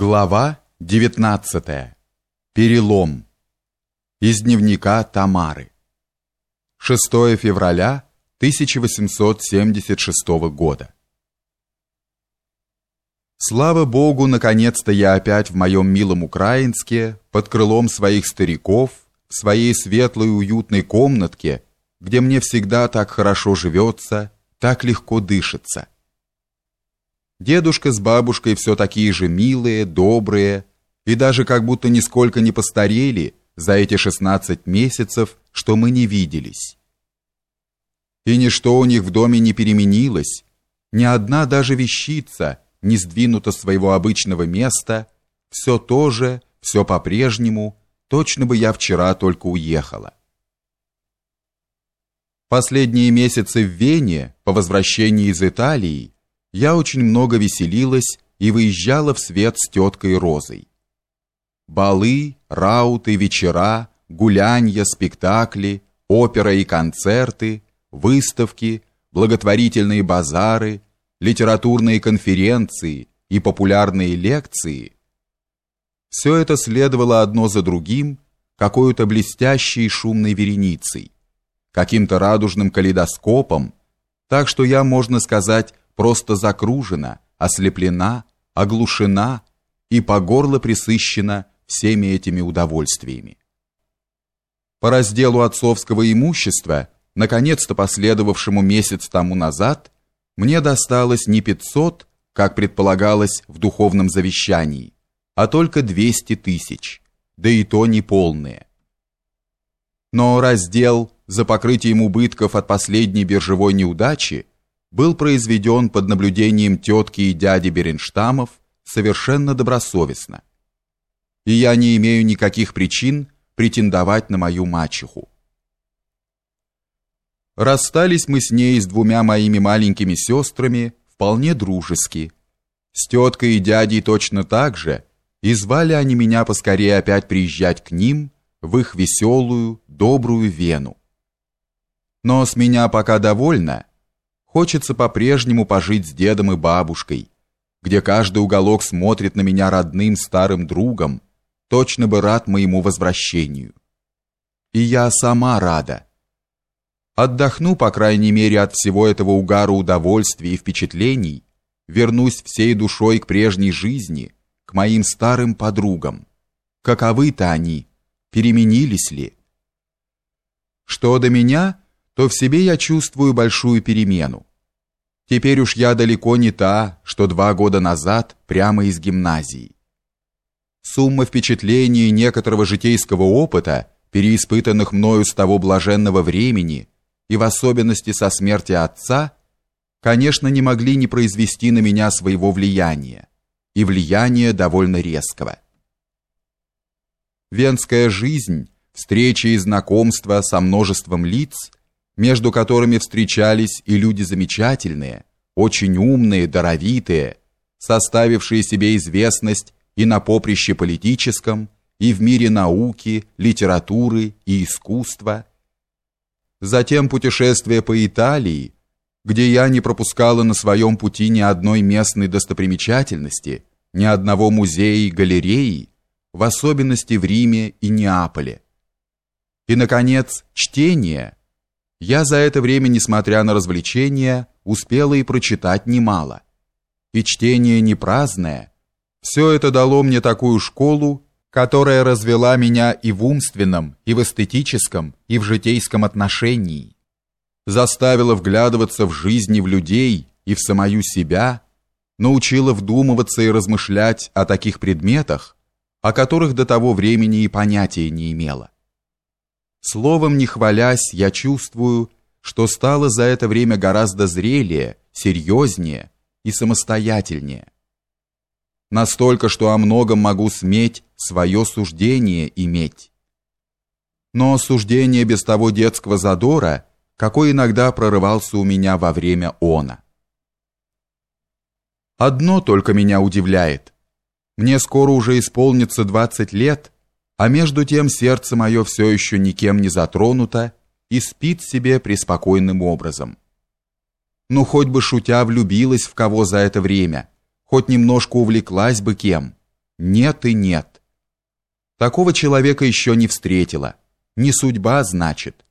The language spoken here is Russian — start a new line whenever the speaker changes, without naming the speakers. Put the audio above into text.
Глава 19. Перелом. Из дневника Тамары. 6 февраля 1876 года. Слава Богу, наконец-то я опять в моем милом Украинске, под крылом своих стариков, в своей светлой уютной комнатке, где мне всегда так хорошо живется, так легко дышится. Дедушка с бабушкой все такие же милые, добрые и даже как будто нисколько не постарели за эти 16 месяцев, что мы не виделись. И ничто у них в доме не переменилось, ни одна даже вещица не сдвинута своего обычного места, все то же, все по-прежнему, точно бы я вчера только уехала. Последние месяцы в Вене, по возвращении из Италии, я очень много веселилась и выезжала в свет с теткой Розой. Балы, рауты, вечера, гулянья, спектакли, опера и концерты, выставки, благотворительные базары, литературные конференции и популярные лекции – все это следовало одно за другим какой-то блестящей шумной вереницей, каким-то радужным калейдоскопом, так что я, можно сказать, просто закружена, ослеплена, оглушена и по горло присыщена всеми этими удовольствиями. По разделу отцовского имущества, наконец-то последовавшему месяц тому назад, мне досталось не 500, как предполагалось в духовном завещании, а только 200 тысяч, да и то не полные. Но раздел за покрытием убытков от последней биржевой неудачи был произведен под наблюдением тетки и дяди Беренштамов совершенно добросовестно. И я не имею никаких причин претендовать на мою мачеху. Расстались мы с ней с двумя моими маленькими сестрами вполне дружески. С теткой и дядей точно так же, и звали они меня поскорее опять приезжать к ним в их веселую, добрую Вену. Но с меня пока довольно, Хочется по-прежнему пожить с дедом и бабушкой, где каждый уголок смотрит на меня родным старым другом, точно бы рад моему возвращению. И я сама рада. Отдохну, по крайней мере, от всего этого угара удовольствий и впечатлений, вернусь всей душой к прежней жизни, к моим старым подругам. Каковы-то они, переменились ли? Что до меня, то в себе я чувствую большую перемену. Теперь уж я далеко не та, что два года назад прямо из гимназии. Сумма впечатлений некоторого житейского опыта, переиспытанных мною с того блаженного времени, и в особенности со смерти отца, конечно, не могли не произвести на меня своего влияния, и влияния довольно резкого. Венская жизнь, встречи и знакомства со множеством лиц – между которыми встречались и люди замечательные, очень умные, даровитые, составившие себе известность и на поприще политическом, и в мире науки, литературы и искусства. Затем путешествие по Италии, где я не пропускала на своем пути ни одной местной достопримечательности, ни одного музея и галереи, в особенности в Риме и Неаполе. И, наконец, чтение – я за это время, несмотря на развлечения, успела и прочитать немало. И чтение не праздное. Все это дало мне такую школу, которая развела меня и в умственном, и в эстетическом, и в житейском отношении. Заставила вглядываться в жизни в людей и в самую себя, научила вдумываться и размышлять о таких предметах, о которых до того времени и понятия не имела. Словом не хвалясь, я чувствую, что стало за это время гораздо зрелее, серьезнее и самостоятельнее. Настолько, что о многом могу сметь свое суждение иметь. Но суждение без того детского задора, какой иногда прорывался у меня во время она. Одно только меня удивляет. Мне скоро уже исполнится 20 лет, а между тем сердце мое все еще никем не затронуто и спит себе преспокойным образом. Ну, хоть бы шутя влюбилась в кого за это время, хоть немножко увлеклась бы кем. Нет и нет. Такого человека еще не встретила. Не судьба, значит.